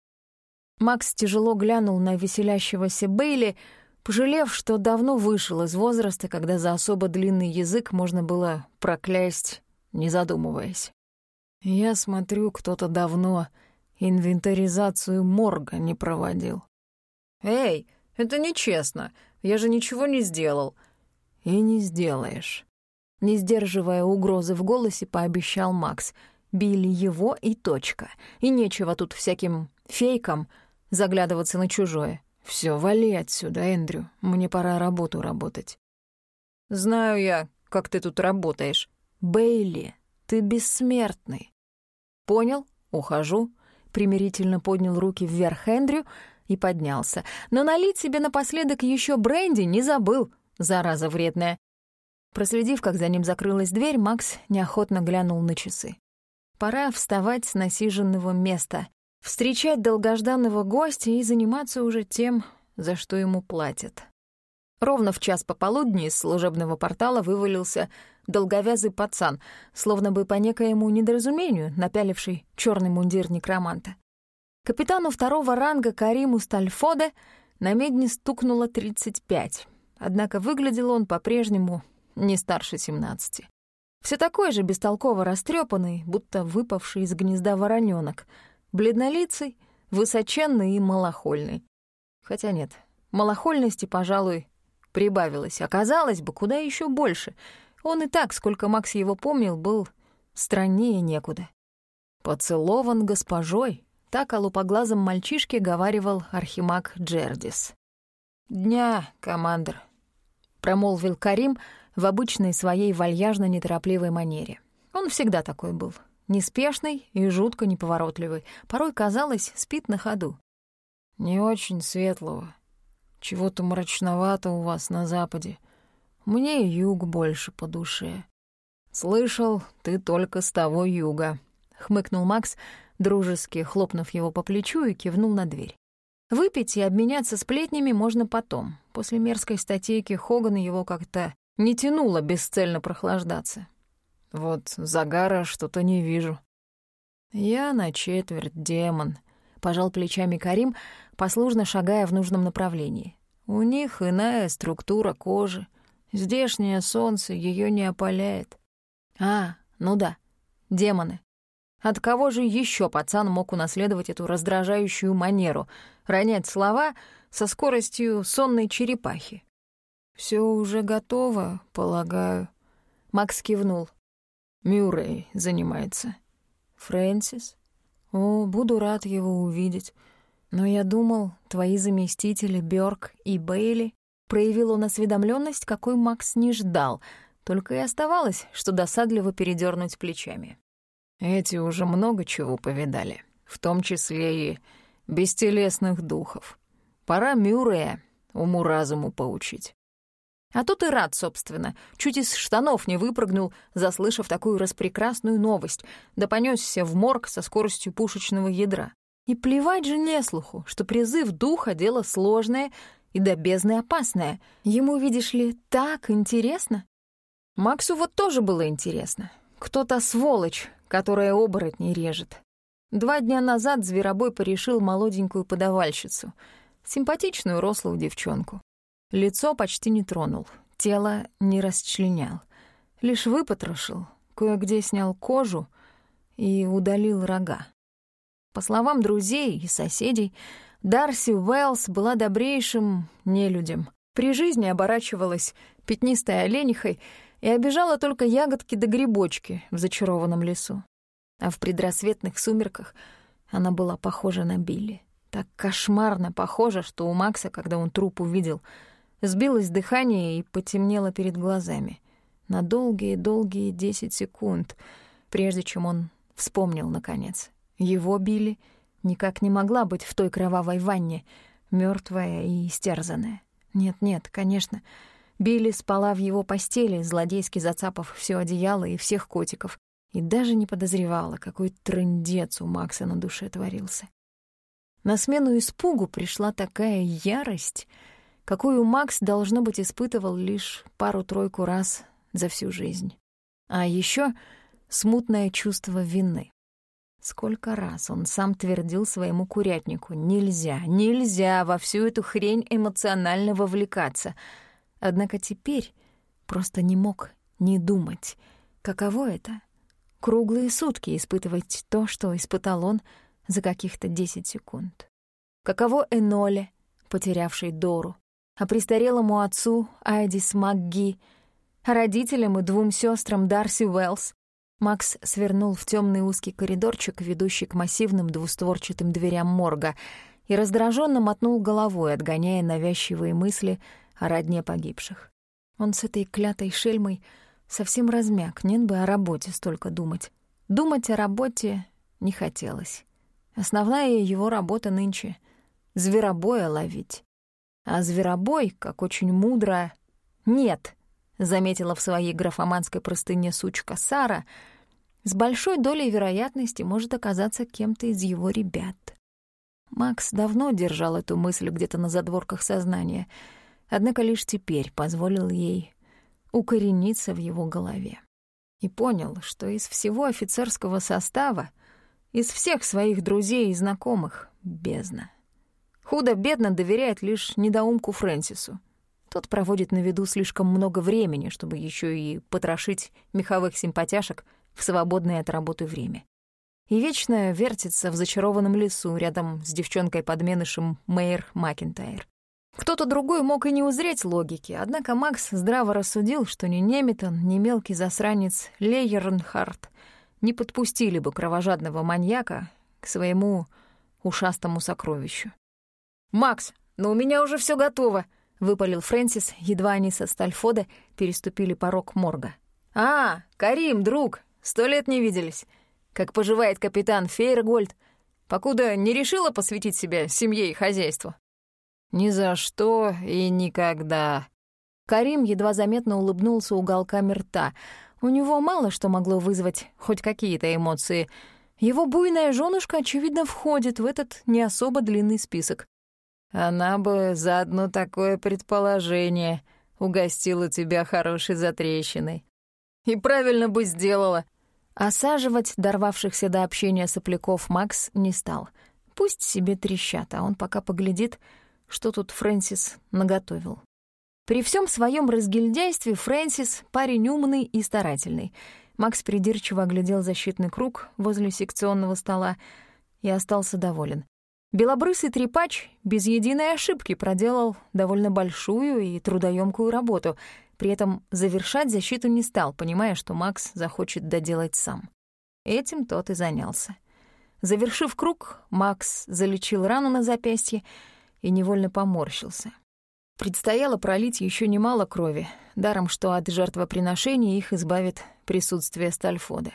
Макс тяжело глянул на веселящегося Бейли, пожалев, что давно вышел из возраста, когда за особо длинный язык можно было проклясть, не задумываясь. Я смотрю, кто-то давно инвентаризацию морга не проводил. «Эй, это нечестно. Я же ничего не сделал». «И не сделаешь». Не сдерживая угрозы в голосе, пообещал Макс. Били его и точка. И нечего тут всяким фейкам заглядываться на чужое. Все, вали отсюда, Эндрю. Мне пора работу работать». «Знаю я, как ты тут работаешь». «Бейли, ты бессмертный». «Понял? Ухожу». Примирительно поднял руки вверх Эндрю, и поднялся. Но налить себе напоследок еще бренди не забыл, зараза вредная. Проследив, как за ним закрылась дверь, Макс неохотно глянул на часы. Пора вставать с насиженного места, встречать долгожданного гостя и заниматься уже тем, за что ему платят. Ровно в час пополудни из служебного портала вывалился долговязый пацан, словно бы по некоему недоразумению напяливший черный мундир некроманта. Капитану второго ранга Кариму Стальфоде На медне стукнуло 35, однако выглядел он по-прежнему не старше 17. Все такой же бестолково растрепанный, будто выпавший из гнезда вороненок, бледнолицый, высоченный и малохольный. Хотя нет, малохольности, пожалуй, прибавилось. Оказалось бы, куда еще больше. Он и так, сколько Макс его помнил, был страннее некуда. «Поцелован госпожой», — так о лупоглазом мальчишке говаривал архимаг Джердис. «Дня, командир», — промолвил Карим в обычной своей вальяжно-неторопливой манере. Он всегда такой был. Неспешный и жутко неповоротливый. Порой, казалось, спит на ходу. «Не очень светлого. Чего-то мрачновато у вас на западе. Мне юг больше по душе». «Слышал, ты только с того юга», — хмыкнул Макс, дружески хлопнув его по плечу и кивнул на дверь. Выпить и обменяться сплетнями можно потом. После мерзкой статейки Хогана его как-то не тянуло бесцельно прохлаждаться. Вот загара что-то не вижу. Я на четверть демон, пожал плечами Карим, послушно шагая в нужном направлении. У них иная структура кожи. Здешнее солнце ее не опаляет. А, ну да, демоны. От кого же еще пацан мог унаследовать эту раздражающую манеру ронять слова со скоростью сонной черепахи? Все уже готово, полагаю. Макс кивнул. Мюррей занимается. Фрэнсис? О, буду рад его увидеть. Но я думал, твои заместители Бёрк и Бейли проявил он осведомленность, какой Макс не ждал — только и оставалось, что досадливо передернуть плечами. Эти уже много чего повидали, в том числе и бестелесных духов. Пора Мюррея уму-разуму поучить. А тут и рад, собственно, чуть из штанов не выпрыгнул, заслышав такую распрекрасную новость, да понесся в морг со скоростью пушечного ядра. И плевать же не слуху, что призыв духа — дело сложное и до бездны опасное. Ему, видишь ли, так интересно. Максу вот тоже было интересно. Кто то сволочь, которая оборотней режет. Два дня назад зверобой порешил молоденькую подавальщицу, симпатичную рослую девчонку. Лицо почти не тронул, тело не расчленял. Лишь выпотрошил, кое-где снял кожу и удалил рога. По словам друзей и соседей, Дарси Уэллс была добрейшим нелюдем. При жизни оборачивалась пятнистой оленихой и обижала только ягодки да грибочки в зачарованном лесу. А в предрассветных сумерках она была похожа на Билли. Так кошмарно похожа, что у Макса, когда он труп увидел, сбилось дыхание и потемнело перед глазами. На долгие-долгие десять секунд, прежде чем он вспомнил, наконец. Его Билли никак не могла быть в той кровавой ванне, мертвая и истерзанная. Нет-нет, конечно, — Билли спала в его постели, злодейски зацапав все одеяло и всех котиков, и даже не подозревала, какой трындец у Макса на душе творился. На смену испугу пришла такая ярость, какую Макс, должно быть, испытывал лишь пару-тройку раз за всю жизнь. А еще смутное чувство вины. Сколько раз он сам твердил своему курятнику «Нельзя, нельзя во всю эту хрень эмоционально вовлекаться», Однако теперь просто не мог не думать, каково это — круглые сутки испытывать то, что испытал он за каких-то десять секунд. Каково Эноле, потерявшей Дору, а престарелому отцу Айдис МакГи, а родителям и двум сестрам Дарси Уэллс. Макс свернул в темный узкий коридорчик, ведущий к массивным двустворчатым дверям морга, и раздраженно мотнул головой, отгоняя навязчивые мысли — о родне погибших. Он с этой клятой шельмой совсем размяк, нет бы о работе столько думать. Думать о работе не хотелось. Основная его работа нынче — зверобоя ловить. А зверобой, как очень мудро, нет, заметила в своей графоманской простыне сучка Сара, с большой долей вероятности может оказаться кем-то из его ребят. Макс давно держал эту мысль где-то на задворках сознания — однако лишь теперь позволил ей укорениться в его голове. И понял, что из всего офицерского состава, из всех своих друзей и знакомых — бездна. Худо-бедно доверяет лишь недоумку Фрэнсису. Тот проводит на виду слишком много времени, чтобы еще и потрошить меховых симпатяшек в свободное от работы время. И вечно вертится в зачарованном лесу рядом с девчонкой-подменышем Мэйр Макентайр. Кто-то другой мог и не узреть логики, однако Макс здраво рассудил, что ни Неметон, ни мелкий засранец Лейернхарт не подпустили бы кровожадного маньяка к своему ушастому сокровищу. «Макс, но у меня уже все готово!» — выпалил Фрэнсис, едва они со Стальфода переступили порог морга. «А, Карим, друг, сто лет не виделись. Как поживает капитан Фейргольд, покуда не решила посвятить себя семье и хозяйству?» «Ни за что и никогда». Карим едва заметно улыбнулся уголками рта. У него мало что могло вызвать хоть какие-то эмоции. Его буйная женушка, очевидно, входит в этот не особо длинный список. Она бы за одно такое предположение угостила тебя хорошей затрещиной. И правильно бы сделала. Осаживать дорвавшихся до общения сопляков Макс не стал. Пусть себе трещат, а он пока поглядит, что тут Фрэнсис наготовил. При всем своем разгильдяйстве Фрэнсис — парень умный и старательный. Макс придирчиво оглядел защитный круг возле секционного стола и остался доволен. Белобрысый трепач без единой ошибки проделал довольно большую и трудоемкую работу, при этом завершать защиту не стал, понимая, что Макс захочет доделать сам. Этим тот и занялся. Завершив круг, Макс залечил рану на запястье и невольно поморщился. Предстояло пролить еще немало крови, даром что от жертвоприношения их избавит присутствие Стальфода.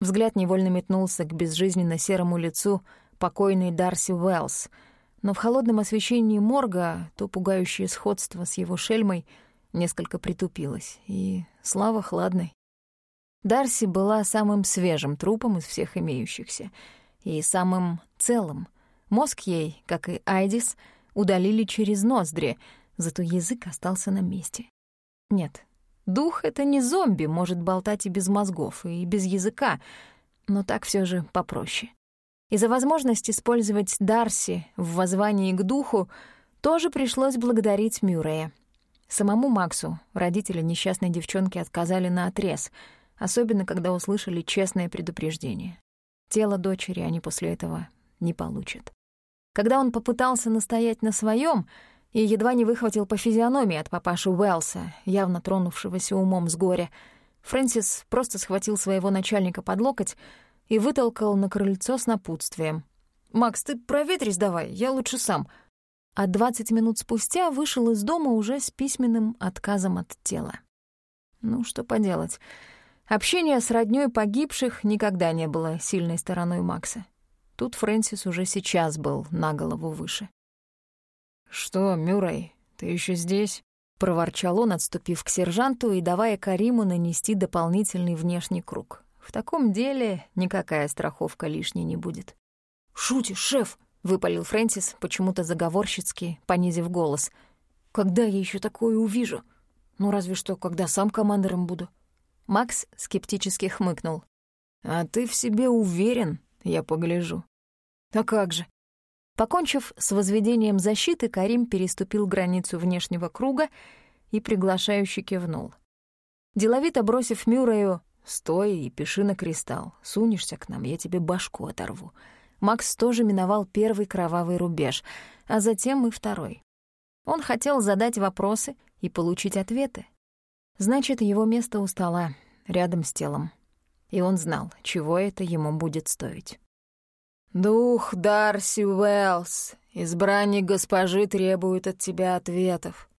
Взгляд невольно метнулся к безжизненно серому лицу покойный Дарси Уэллс, но в холодном освещении морга то пугающее сходство с его шельмой несколько притупилось, и слава хладной. Дарси была самым свежим трупом из всех имеющихся и самым целым. Мозг ей, как и Айдис, удалили через ноздри, зато язык остался на месте. Нет, дух — это не зомби, может болтать и без мозгов, и без языка, но так все же попроще. И за возможность использовать Дарси в воззвании к духу тоже пришлось благодарить Мюррея. Самому Максу родители несчастной девчонки отказали на отрез, особенно когда услышали честное предупреждение. Тело дочери они после этого не получат. Когда он попытался настоять на своем и едва не выхватил по физиономии от папаши Уэлса, явно тронувшегося умом с горя, Фрэнсис просто схватил своего начальника под локоть, и вытолкал на крыльцо с напутствием. «Макс, ты проветрись давай, я лучше сам». А двадцать минут спустя вышел из дома уже с письменным отказом от тела. Ну, что поделать. Общение с роднёй погибших никогда не было сильной стороной Макса. Тут Фрэнсис уже сейчас был на голову выше. «Что, Мюррей, ты еще здесь?» — проворчал он, отступив к сержанту и давая Кариму нанести дополнительный внешний круг. В таком деле никакая страховка лишней не будет. «Шутишь, шеф!» — выпалил Фрэнсис, почему-то заговорщицки, понизив голос. «Когда я еще такое увижу? Ну, разве что, когда сам командором буду». Макс скептически хмыкнул. «А ты в себе уверен, я погляжу». «А как же?» Покончив с возведением защиты, Карим переступил границу внешнего круга и приглашающе кивнул. Деловито бросив Мюррею Стой и пиши на кристалл. Сунешься к нам, я тебе башку оторву. Макс тоже миновал первый кровавый рубеж, а затем и второй. Он хотел задать вопросы и получить ответы. Значит, его место у стола, рядом с телом. И он знал, чего это ему будет стоить. «Дух Дарси Уэллс, избранник госпожи требует от тебя ответов».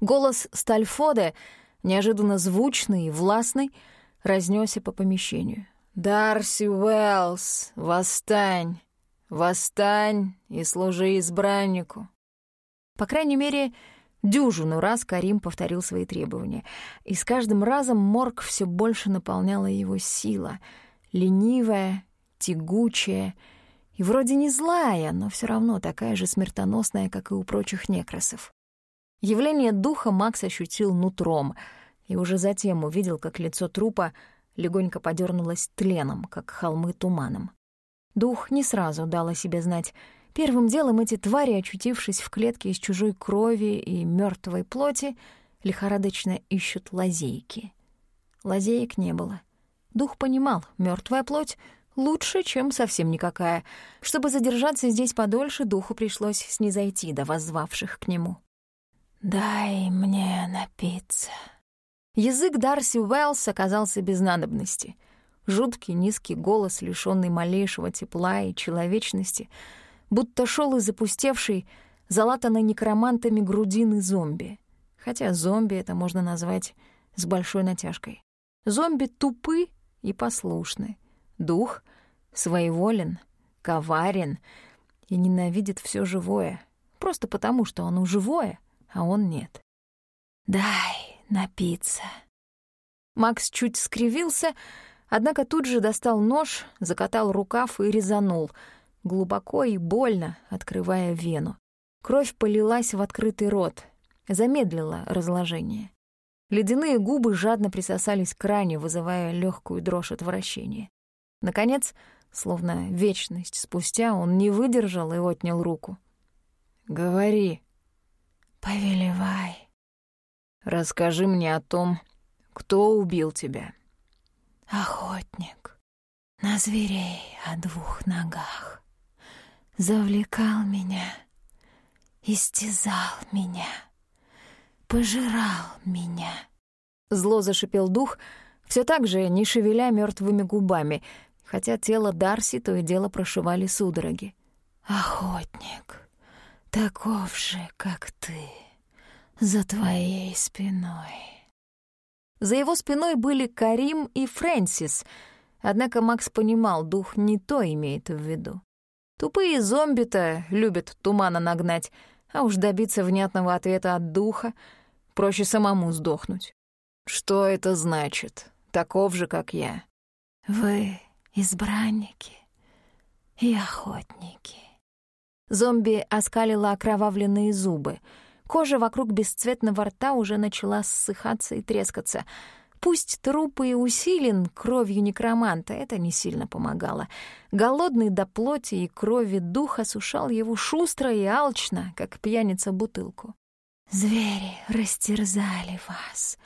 Голос Стальфода, неожиданно звучный и властный, разнесся по помещению. «Дарси Уэллс, восстань! Восстань и служи избраннику!» По крайней мере, дюжину раз Карим повторил свои требования, и с каждым разом морг все больше наполняла его сила, ленивая, тягучая и вроде не злая, но все равно такая же смертоносная, как и у прочих некросов. Явление духа Макс ощутил нутром — и уже затем увидел, как лицо трупа легонько подернулось тленом, как холмы туманом. Дух не сразу дал о себе знать. Первым делом эти твари, очутившись в клетке из чужой крови и мертвой плоти, лихорадочно ищут лазейки. Лазеек не было. Дух понимал, мертвая плоть лучше, чем совсем никакая. Чтобы задержаться здесь подольше, духу пришлось снизойти до воззвавших к нему. «Дай мне напиться». Язык Дарси Уэллс оказался без надобности. Жуткий низкий голос, лишённый малейшего тепла и человечности, будто шел из запустевшей, залатанной некромантами грудины зомби. Хотя зомби это можно назвать с большой натяжкой. Зомби тупы и послушны. Дух своеволен, коварен и ненавидит все живое, просто потому, что оно живое, а он нет. «Дай напиться». Макс чуть скривился, однако тут же достал нож, закатал рукав и резанул, глубоко и больно открывая вену. Кровь полилась в открытый рот, замедлила разложение. Ледяные губы жадно присосались к ране, вызывая легкую дрожь отвращения. Наконец, словно вечность спустя, он не выдержал и отнял руку. «Говори». «Повелевай». «Расскажи мне о том, кто убил тебя». «Охотник на зверей о двух ногах. Завлекал меня, истязал меня» пожирал меня. Зло зашипел дух, все так же не шевеля мертвыми губами, хотя тело Дарси то и дело прошивали судороги. «Охотник, таков же, как ты, за твоей спиной». За его спиной были Карим и Фрэнсис, однако Макс понимал, дух не то имеет в виду. Тупые зомби-то любят тумана нагнать, а уж добиться внятного ответа от духа проще самому сдохнуть. Что это значит? Таков же, как я. Вы избранники и охотники. Зомби оскалила окровавленные зубы. Кожа вокруг бесцветного рта уже начала ссыхаться и трескаться. Пусть труп и усилен кровью некроманта, это не сильно помогало. Голодный до плоти и крови дух осушал его шустро и алчно, как пьяница бутылку. «Звери растерзали вас,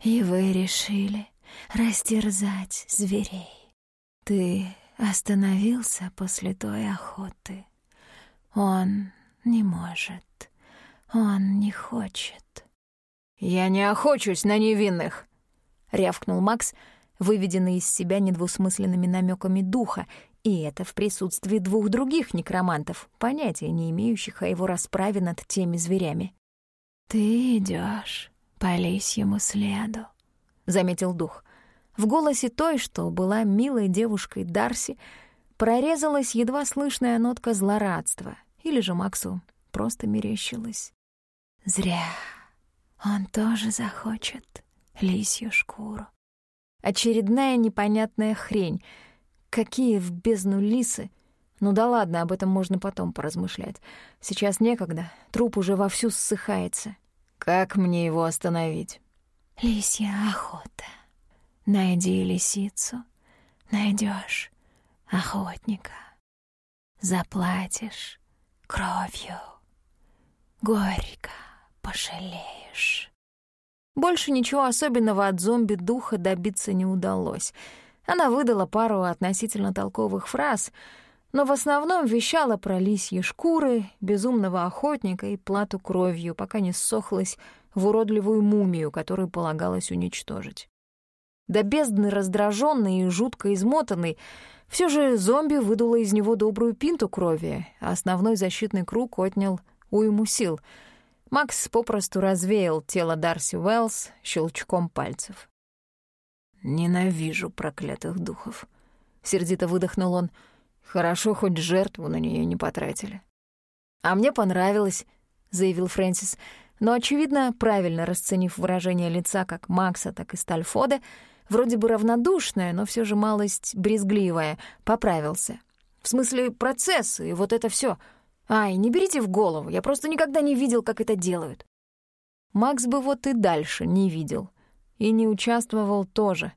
и вы решили растерзать зверей. Ты остановился после той охоты. Он не может, он не хочет». «Я не охочусь на невинных!» — рявкнул Макс, выведенный из себя недвусмысленными намеками духа, и это в присутствии двух других некромантов, понятия не имеющих о его расправе над теми зверями. «Ты идешь по лисьему следу», — заметил дух. В голосе той, что была милой девушкой Дарси, прорезалась едва слышная нотка злорадства, или же Максу просто мерещилась. «Зря. Он тоже захочет лисью шкуру». Очередная непонятная хрень. Какие в бездну лисы? Ну да ладно, об этом можно потом поразмышлять. Сейчас некогда, труп уже вовсю ссыхается. Как мне его остановить? Лисья охота. Найди лисицу, найдешь охотника. Заплатишь кровью. Горько пожалеешь. Больше ничего особенного от зомби-духа добиться не удалось. Она выдала пару относительно толковых фраз, но в основном вещала про лисьи шкуры, безумного охотника и плату кровью, пока не ссохлась в уродливую мумию, которую полагалось уничтожить. До бездны раздраженный и жутко измотанный, все же зомби выдуло из него добрую пинту крови, а основной защитный круг отнял уйму сил — Макс попросту развеял тело Дарси Уэллс щелчком пальцев. «Ненавижу проклятых духов», — сердито выдохнул он. «Хорошо, хоть жертву на нее не потратили». «А мне понравилось», — заявил Фрэнсис, но, очевидно, правильно расценив выражение лица как Макса, так и Стальфода, вроде бы равнодушное, но все же малость брезгливая, поправился. «В смысле, процессы и вот это все. Ай, не берите в голову, я просто никогда не видел, как это делают. Макс бы вот и дальше не видел. И не участвовал тоже.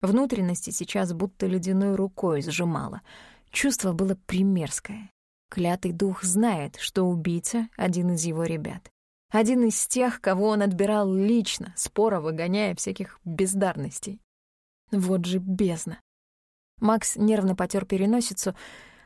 Внутренности сейчас будто ледяной рукой сжимало. Чувство было примерское. Клятый дух знает, что убийца — один из его ребят. Один из тех, кого он отбирал лично, споро выгоняя всяких бездарностей. Вот же бездна. Макс нервно потер переносицу,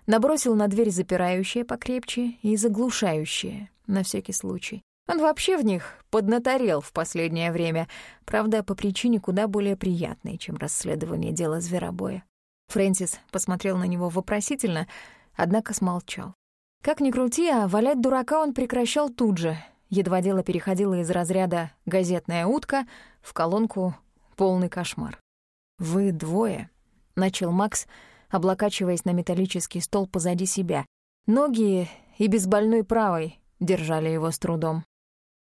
набросил на дверь запирающее покрепче и заглушающее, на всякий случай. Он вообще в них поднаторел в последнее время, правда, по причине куда более приятной, чем расследование дела зверобоя. Фрэнсис посмотрел на него вопросительно, однако смолчал. Как ни крути, а валять дурака он прекращал тут же. Едва дело переходило из разряда «газетная утка» в колонку «полный кошмар». «Вы двое», — начал Макс, облокачиваясь на металлический стол позади себя. Ноги и без больной правой держали его с трудом.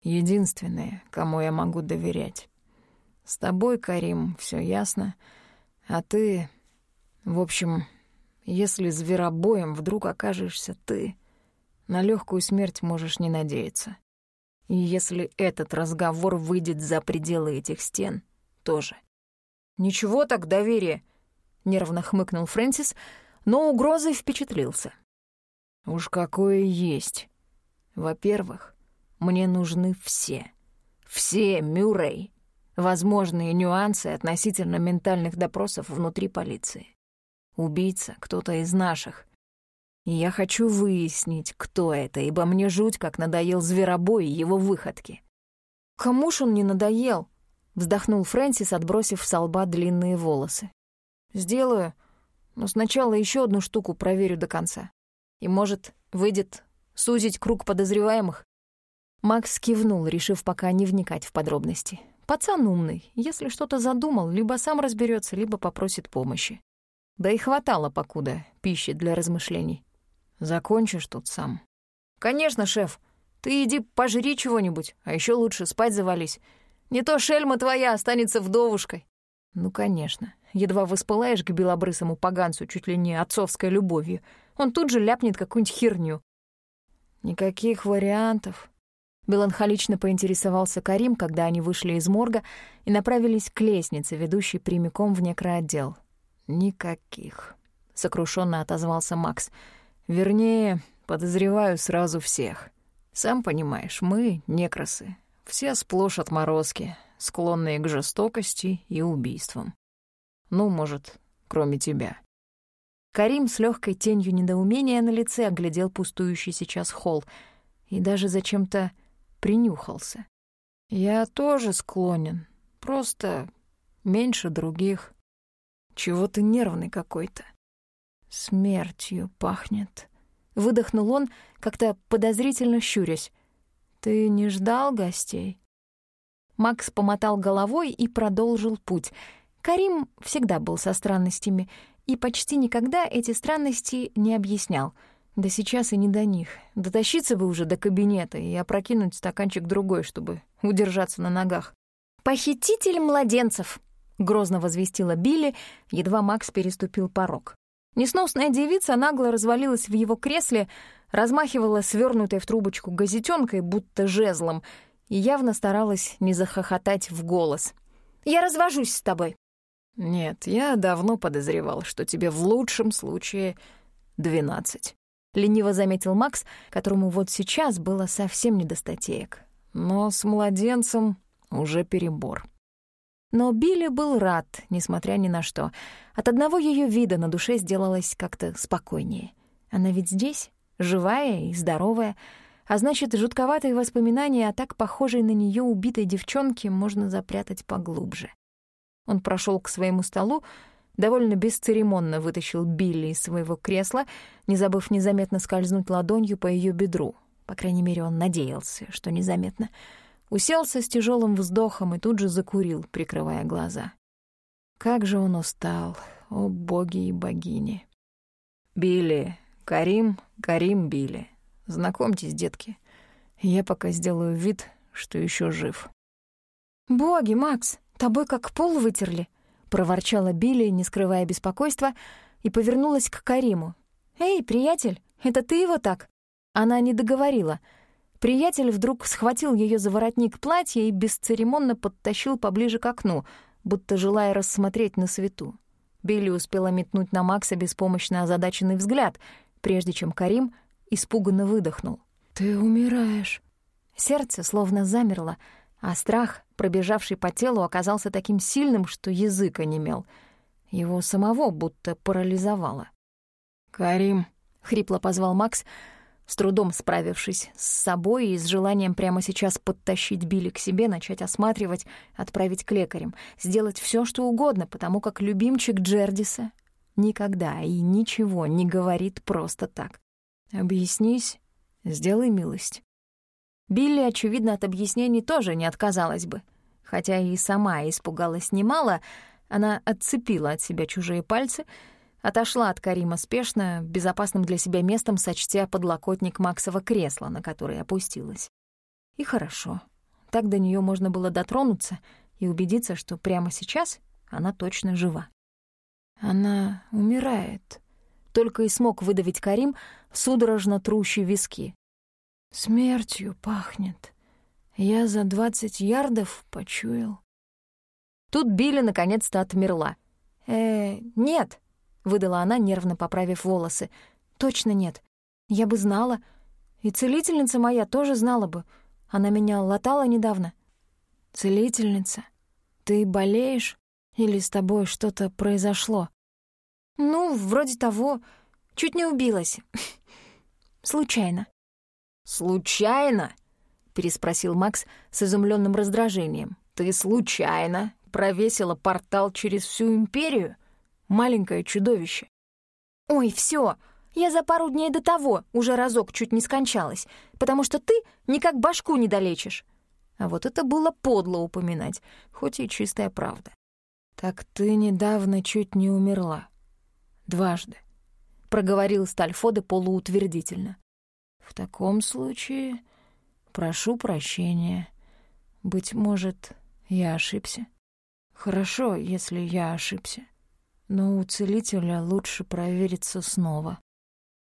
Единственное, кому я могу доверять. С тобой, Карим, все ясно. А ты... В общем, если зверобоем вдруг окажешься ты, на легкую смерть можешь не надеяться. И если этот разговор выйдет за пределы этих стен, тоже. «Ничего так доверие», — нервно хмыкнул Фрэнсис, но угрозой впечатлился. «Уж какое есть. Во-первых, мне нужны все. Все, Мюррей. Возможные нюансы относительно ментальных допросов внутри полиции. Убийца — кто-то из наших. И я хочу выяснить, кто это, ибо мне жуть, как надоел зверобой его выходки. «Кому ж он не надоел?» — вздохнул Фрэнсис, отбросив с лба длинные волосы. «Сделаю, но сначала еще одну штуку проверю до конца. И, может, выйдет сузить круг подозреваемых?» Макс кивнул, решив пока не вникать в подробности. Пацан умный. Если что-то задумал, либо сам разберется, либо попросит помощи. Да и хватало покуда пищи для размышлений. Закончишь тут сам. Конечно, шеф. Ты иди пожри чего-нибудь, а еще лучше спать завались. Не то шельма твоя останется вдовушкой. Ну, конечно. Едва воспылаешь к белобрысому поганцу чуть ли не отцовской любовью, он тут же ляпнет какую-нибудь херню. Никаких вариантов. Меланхолично поинтересовался Карим, когда они вышли из морга и направились к лестнице, ведущей прямиком в некроотдел. «Никаких», — сокрушенно отозвался Макс. «Вернее, подозреваю сразу всех. Сам понимаешь, мы, некросы, все сплошь отморозки, склонные к жестокости и убийствам. Ну, может, кроме тебя». Карим с легкой тенью недоумения на лице оглядел пустующий сейчас холл и даже зачем-то принюхался. «Я тоже склонен, просто меньше других. Чего ты нервный какой-то?» «Смертью пахнет», — выдохнул он, как-то подозрительно щурясь. «Ты не ждал гостей?» Макс помотал головой и продолжил путь. Карим всегда был со странностями и почти никогда эти странности не объяснял — да сейчас и не до них. Дотащиться бы уже до кабинета и опрокинуть стаканчик другой, чтобы удержаться на ногах. «Похититель младенцев!» — грозно возвестила Билли, едва Макс переступил порог. Несносная девица нагло развалилась в его кресле, размахивала свернутой в трубочку газетенкой, будто жезлом, и явно старалась не захохотать в голос. «Я развожусь с тобой». «Нет, я давно подозревал, что тебе в лучшем случае двенадцать». — лениво заметил Макс, которому вот сейчас было совсем не до статеек. Но с младенцем уже перебор. Но Билли был рад, несмотря ни на что. От одного ее вида на душе сделалось как-то спокойнее. Она ведь здесь, живая и здоровая, а значит, жутковатые воспоминания о так похожей на нее убитой девчонке можно запрятать поглубже. Он прошел к своему столу, довольно бесцеремонно вытащил Билли из своего кресла, не забыв незаметно скользнуть ладонью по ее бедру. По крайней мере, он надеялся, что незаметно. Уселся с тяжелым вздохом и тут же закурил, прикрывая глаза. Как же он устал, о боги и богини. «Билли, Карим, Карим Билли. Знакомьтесь, детки. Я пока сделаю вид, что еще жив». «Боги, Макс, тобой как пол вытерли», — проворчала Билли, не скрывая беспокойства, и повернулась к Кариму. «Эй, приятель, это ты его так?» Она не договорила. Приятель вдруг схватил ее за воротник платья и бесцеремонно подтащил поближе к окну, будто желая рассмотреть на свету. Билли успела метнуть на Макса беспомощно озадаченный взгляд, прежде чем Карим испуганно выдохнул. «Ты умираешь». Сердце словно замерло, а страх, пробежавший по телу, оказался таким сильным, что язык онемел. Его самого будто парализовало. «Карим», — хрипло позвал Макс, с трудом справившись с собой и с желанием прямо сейчас подтащить Билли к себе, начать осматривать, отправить к лекарям, сделать все, что угодно, потому как любимчик Джердиса никогда и ничего не говорит просто так. «Объяснись, сделай милость». Билли, очевидно, от объяснений тоже не отказалась бы. Хотя и сама испугалась немало, она отцепила от себя чужие пальцы — Отошла от Карима спешно, безопасным для себя местом сочтя подлокотник Максова кресла, на которое опустилась. И хорошо. Так до нее можно было дотронуться и убедиться, что прямо сейчас она точно жива. Она умирает. Только и смог выдавить Карим, судорожно трущий виски. Смертью пахнет. Я за двадцать ярдов почуял. Тут Билли наконец-то отмерла. «Э, нет», выдала она, нервно поправив волосы. «Точно нет. Я бы знала. И целительница моя тоже знала бы. Она меня латала недавно». «Целительница? Ты болеешь? Или с тобой что-то произошло?» «Ну, вроде того. Чуть не убилась. <laughs> Случайно». «Случайно?» — переспросил Макс с изумленным раздражением. «Ты случайно провесила портал через всю империю?» Маленькое чудовище. «Ой, все, я за пару дней до того уже разок чуть не скончалась, потому что ты никак башку не долечишь». А вот это было подло упоминать, хоть и чистая правда. «Так ты недавно чуть не умерла. Дважды», — проговорил Стальфоде полуутвердительно. «В таком случае прошу прощения. Быть может, я ошибся. Хорошо, если я ошибся но у целителя лучше провериться снова.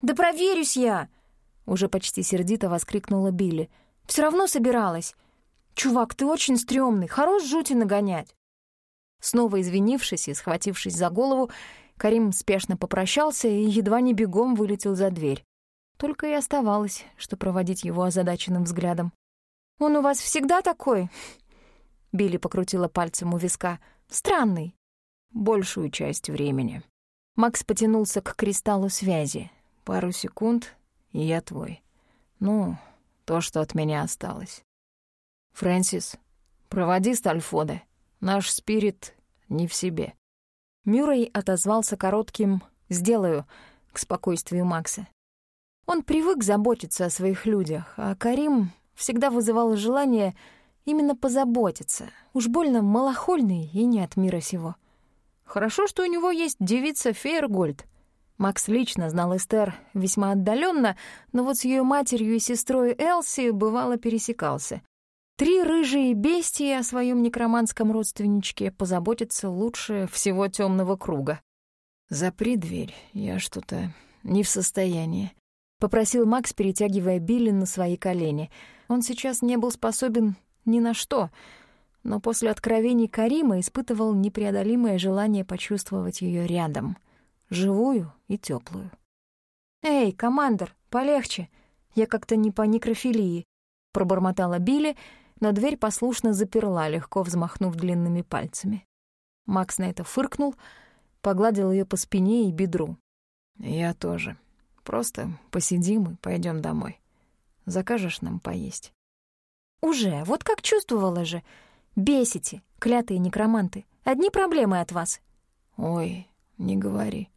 «Да проверюсь я!» — уже почти сердито воскликнула Билли. «Все равно собиралась. Чувак, ты очень стрёмный, хорош жути нагонять». Снова извинившись и схватившись за голову, Карим спешно попрощался и едва не бегом вылетел за дверь. Только и оставалось, что проводить его озадаченным взглядом. «Он у вас всегда такой?» Билли покрутила пальцем у виска. «Странный» большую часть времени. Макс потянулся к кристаллу связи. Пару секунд, и я твой. Ну, то, что от меня осталось. Фрэнсис, проводи Стальфода. Наш спирит не в себе. Мюррей отозвался коротким «сделаю» к спокойствию Макса. Он привык заботиться о своих людях, а Карим всегда вызывал желание именно позаботиться. Уж больно малохольный и не от мира сего. Хорошо, что у него есть девица Фейергольд. Макс лично знал Эстер весьма отдаленно, но вот с ее матерью и сестрой Элси бывало пересекался. Три рыжие бестии о своем некроманском родственничке позаботятся лучше всего темного круга. «Запри дверь, я что-то не в состоянии», — попросил Макс, перетягивая Билли на свои колени. Он сейчас не был способен ни на что — но после откровений Карима испытывал непреодолимое желание почувствовать ее рядом, живую и теплую. «Эй, командор, полегче, я как-то не по некрофилии», — пробормотала Билли, но дверь послушно заперла, легко взмахнув длинными пальцами. Макс на это фыркнул, погладил ее по спине и бедру. «Я тоже. Просто посидим и пойдем домой. Закажешь нам поесть?» «Уже, вот как чувствовала же. Бесите, клятые некроманты. Одни проблемы от вас». «Ой, не говори.